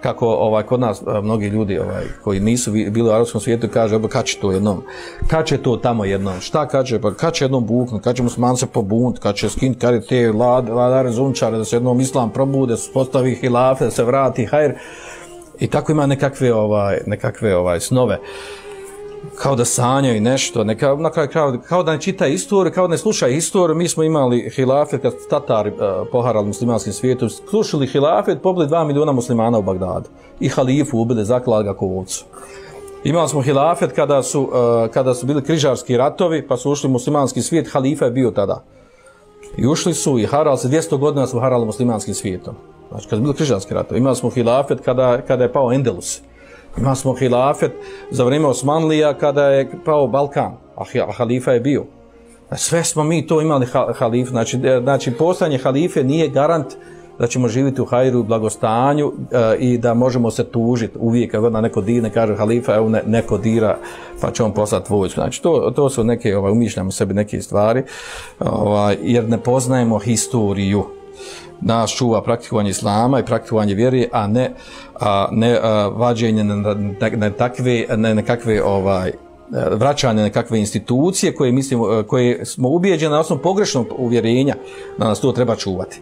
kako ovaj kod nas mnogi ljudi ovaj koji nisu bili u arapskom svijetu kaže ba kače to jednom? Kače to tamo jednom? Šta kaže? Pa kače jednom buknu kače musliman se pobunt? Kače skin kari te lad ladare zunčare da se jednom islam probude se postavi hilafe da se vrati hajr? I tako ima nekakve ovaj nekakve ovaj snove kao da sanjaju nešto, neka, na kraju kao, kao da ne čita istoriju, kao da ne sluša istoriju. Mi smo imali hilafet, kad Tatari uh, poharali muslimanskim svijetom, slušali hilafet, pobili dva miliona muslimana u Bagdadu. I halifu ubili, zaklali ga kovcu. Imali smo hilafet kada su, uh, kada su bili križarski ratovi, pa su ušli muslimanski svijet, halifa je bio tada. I ušli su i harali se, 200 godina su harali muslimanskim svijetom. Znači, kada su bili križarski ratovi. Imali smo hilafet kada, kada je pao Endelus. Ima smo hilafet za vrijeme Osmanlija kada je pao Balkan, a halifa je bio. Sve smo mi to imali halif, znači, e, znači postanje halife nije garant da ćemo živjeti u hajru i blagostanju e, i da možemo se tužiti uvijek kad na neko dine kaže halifa, evo ne, neko dira pa će on poslati vojsku. Znači to, to su neke, ovaj, umišljamo sebi neke stvari ovaj, jer ne poznajemo historiju nas čuva praktikovanje islama i praktikovanje vjere, a ne, a, ne a, vađenje na, na, na takve, na nekakve ovaj, vraćanje na kakve institucije koje, mislimo, koje smo ubijeđeni na osnovu pogrešnog uvjerenja da nas to treba čuvati.